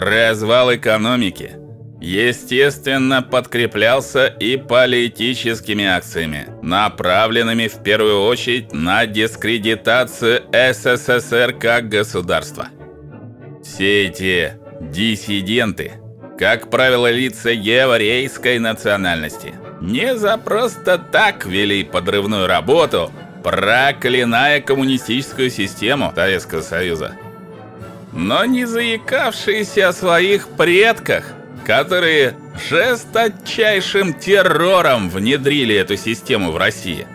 Развал экономики естественно подкреплялся и политическими акциями, направленными в первую очередь на дискредитацию СССР как государства. Все эти диссиденты, как правило, лица еврейской национальности, не за просто так вели подрывную работу, проклиная коммунистическую систему Советского Союза, но не заикавшиеся о своих предках, которые жесточайшим террором внедрили эту систему в России.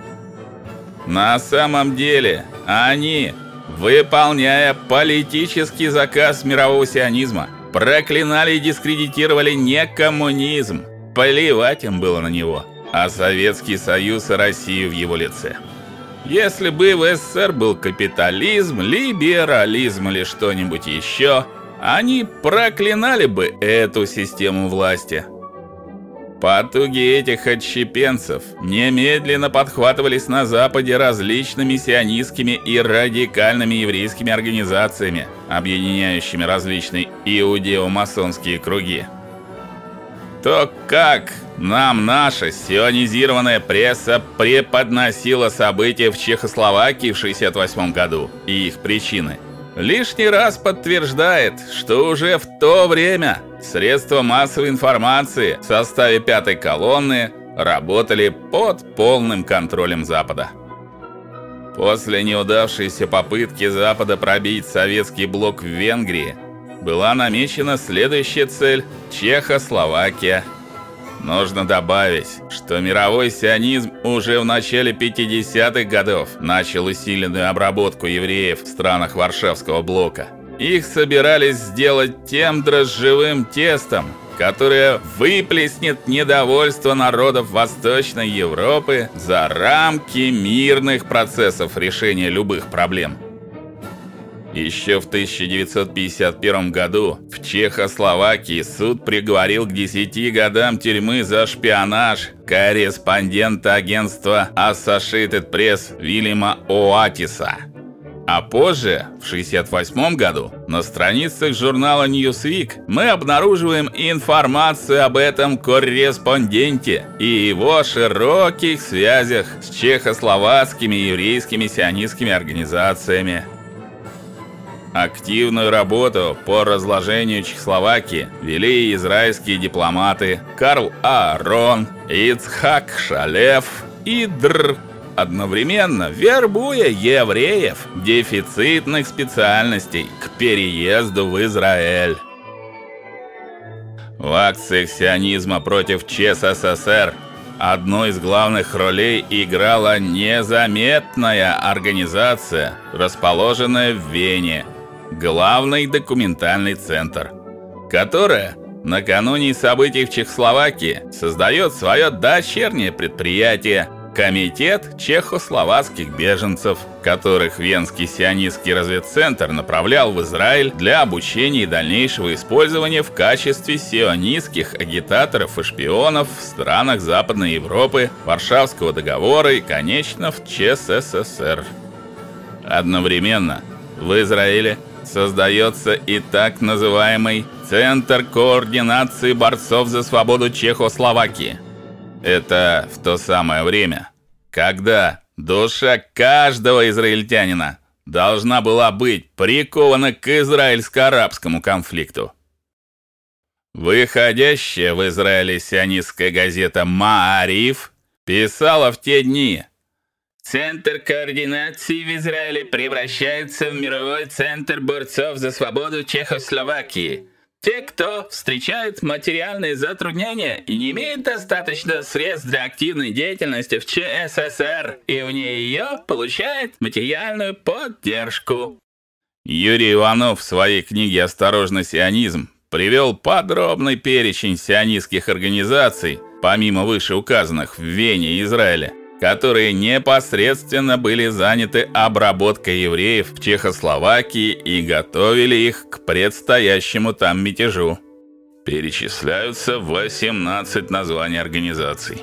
На самом деле, они, выполняя политический заказ мирового сионизма, проклинали и дискредитировали не коммунизм, плевать им было на него, а Советский Союз и Россию в его лице. Если бы в СССР был капитализм, либерализм или что-нибудь еще, они проклинали бы эту систему власти. Потуги этих отщепенцев немедленно подхватывались на западе различными сионистскими и радикальными еврейскими организациями, объединяющими различные иудео-масонские круги. То как нам наша сионизированная пресса преподносила события в Чехословакии в 68 году и их причины, лишний раз подтверждает, что уже в то время средства массовой информации в составе пятой колонны работали под полным контролем Запада. После неудавшейся попытки Запада пробить советский блок в Венгрии, была намечена следующая цель Чехословакия Нужно добавить, что мировой сионизм уже в начале 50-х годов начал усиленную обработку евреев в странах Варшавского блока. Их собирались сделать тем дрожжевым тестом, которое выплеснет недовольство народов Восточной Европы за рамки мирных процессов решения любых проблем. Еще в 1951 году в Чехословакии суд приговорил к 10 годам тюрьмы за шпионаж корреспондента агентства Associated Press Вильяма Оатиса. А позже, в 68 году, на страницах журнала Newsweek мы обнаруживаем информацию об этом корреспонденте и его широких связях с чехословацкими и еврейскими сионистскими организациями. Активную работу по разложению Чехословакии вели израильские дипломаты Карл Аарон, Ицхак Шалев и Др, одновременно вербуя евреев дефицитных специальностей к переезду в Израиль. В акциях сионизма против ЧССР одной из главных ролей играла незаметная организация, расположенная в Вене, главный документальный центр, которая накануне событий в Чехословакии создает свое дочернее предприятие Комитет чехословацких беженцев, которых Венский сионистский разведцентр направлял в Израиль для обучения и дальнейшего использования в качестве сионистских агитаторов и шпионов в странах Западной Европы, Варшавского договора и, конечно, в ЧССР. Одновременно в Израиле создается и так называемый Центр координации борцов за свободу Чехословакии. Это в то самое время, когда душа каждого израильтянина должна была быть прикована к израильско-арабскому конфликту. Выходящая в Израиле сионистская газета Маариф писала в те дни – Центр координации в Израиле превращается в мировой центр борцов за свободу Чехословакии. Те, кто встречают материальные затруднения и не имеют достаточно средств для активной деятельности в ЧССР, и в нее получают материальную поддержку. Юрий Иванов в своей книге Осторожно сионизм привел подробный перечень сионистских организаций, помимо вышеуказанных в Вене и Израиле которые непосредственно были заняты обработкой евреев в Чехословакии и готовили их к предстоящему там мятежу. Перечисляются 18 названий организаций.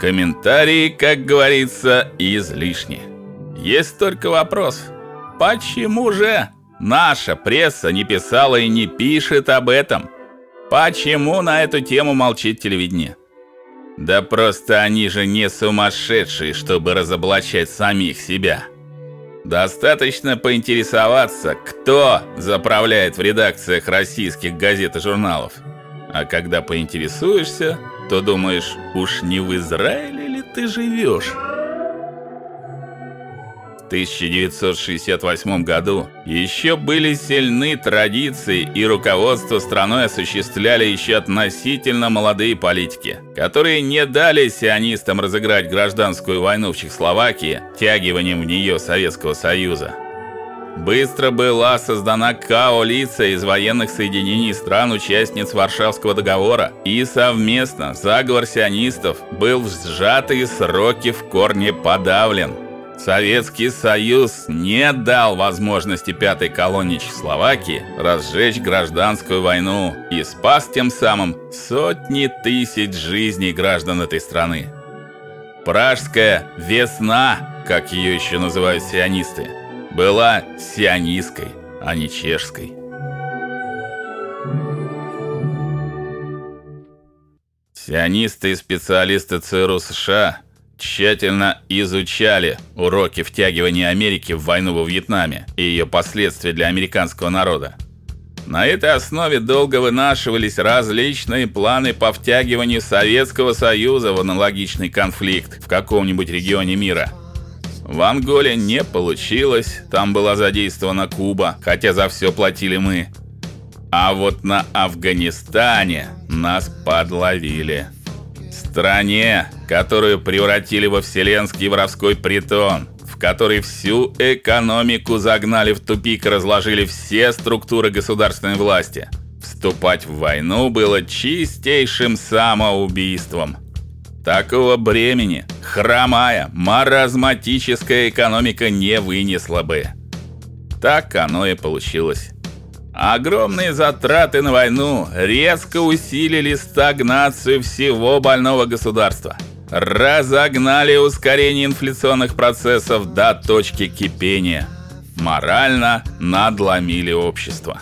Комментарии, как говорится, излишни. Есть только вопрос: почему же Наша пресса не писала и не пишет об этом. Почему на эту тему молчит телевидение? Да просто они же не сумасшедшие, чтобы разоблачать самих себя. Достаточно поинтересоваться, кто заправляет в редакциях российских газет и журналов. А когда поинтересуешься, то думаешь, уж не в Израиле ли ты живешь? 1968 году еще были сильны традиции, и руководство страной осуществляли еще относительно молодые политики, которые не дали сионистам разыграть гражданскую войну в Чехословакии тягиванием в нее Советского Союза. Быстро была создана коалиция из военных соединений стран-участниц Варшавского договора, и совместно заговор сионистов был в сжатые сроки в корне подавлен. Советский Союз не дал возможности пятой колонии Чехословакии разжечь гражданскую войну и спас тем самым сотни тысяч жизней граждан этой страны. Пражская весна, как ее еще называют сионисты, была сионистской, а не чешской. Сионисты и специалисты ЦРУ США тщательно изучали уроки втягивания Америки в войну во Вьетнаме и ее последствия для американского народа. На этой основе долго вынашивались различные планы по втягиванию Советского Союза в аналогичный конфликт в каком-нибудь регионе мира. В Анголе не получилось, там была задействована Куба, хотя за все платили мы. А вот на Афганистане нас подловили стране, которую превратили во вселенский воровской притон, в который всю экономику загнали в тупик разложили все структуры государственной власти. Вступать в войну было чистейшим самоубийством. Такого бремени хромая, маразматическая экономика не вынесла бы. Так оно и получилось. Огромные затраты на войну резко усилили стагнацию всего больного государства. Разогнали ускорение инфляционных процессов до точки кипения. Морально надломили общество.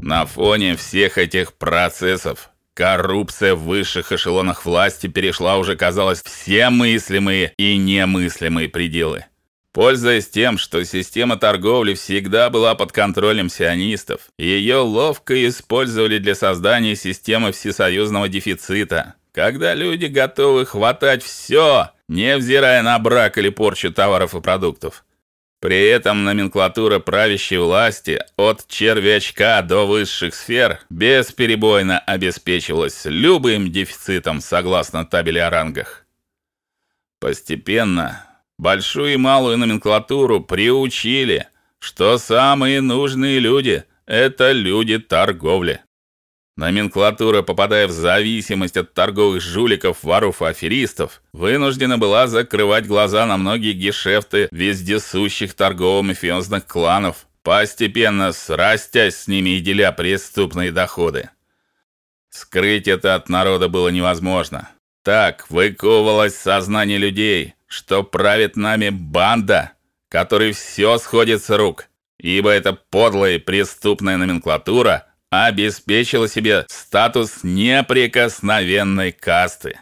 На фоне всех этих процессов коррупция в высших эшелонах власти перешла уже, казалось, все мыслимые и немыслимые пределы. Пользуясь тем, что система торговли всегда была под контролем сионистов, ее ловко использовали для создания системы всесоюзного дефицита, когда люди готовы хватать все, невзирая на брак или порчу товаров и продуктов. При этом номенклатура правящей власти от червячка до высших сфер бесперебойно обеспечивалась любым дефицитом согласно табели о рангах. Постепенно большую и малую номенклатуру приучили, что самые нужные люди это люди торговли. Номенклатура, попадая в зависимость от торговых жуликов, воров и аферистов, вынуждена была закрывать глаза на многие гешефты вездесущих торгово-мафиозных кланов, постепенно срастясь с ними и деля преступные доходы. Скрыть это от народа было невозможно. Так выковывалось сознание людей, что правит нами банда, которой все сходит с рук, ибо эта подлая и преступная номенклатура обеспечила себе статус неприкосновенной касты.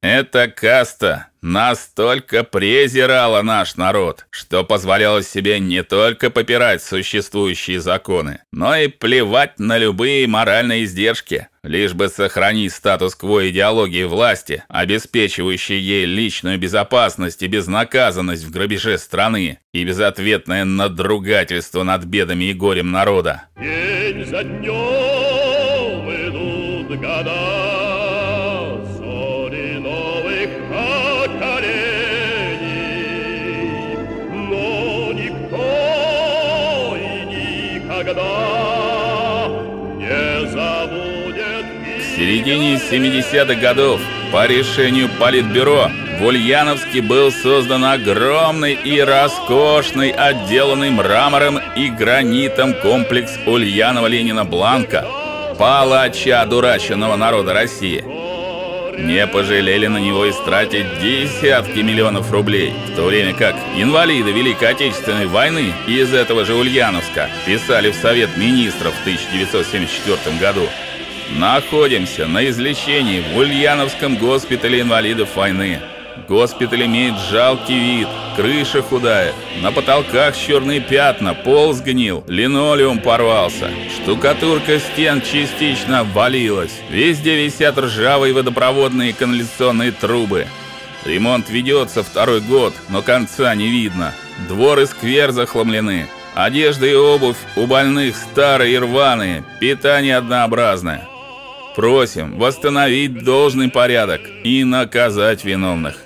Эта каста настолько презирала наш народ, что позволяла себе не только попирать существующие законы, но и плевать на любые моральные издержки, лишь бы сохранить статус-кво идеологии власти, обеспечивающей ей личную безопасность и безнаказанность в грабеже страны и безответное надругательство над бедами и горем народа. День за днем идут года. Середине 70-х годов по решению Политбюро в Ульяновске был создан огромный и роскошный, отделанный мрамором и гранитом комплекс Ульянова-Ленина-Бланка, палача дураченного народа России. не пожалели на него истратить десятки миллионов рублей, в то время как инвалиды Великой Отечественной войны из этого же Ульяновска писали в Совет министров в 1974 году. Находимся на излечении в Ульяновском госпитале инвалидов войны. Госпиталь имеет жалкий вид, крыша худая, на потолках черные пятна, пол сгнил, линолеум порвался, штукатурка стен частично обвалилась. Везде висят ржавые водопроводные и канализационные трубы. Ремонт ведется второй год, но конца не видно. Двор и сквер захламлены. Одежда и обувь у больных старые и рваные, питание однообразное. Просим восстановить должный порядок и наказать виновных.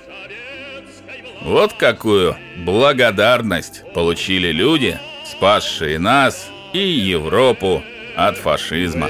Вот какую благодарность получили люди, спасшие нас и Европу от фашизма.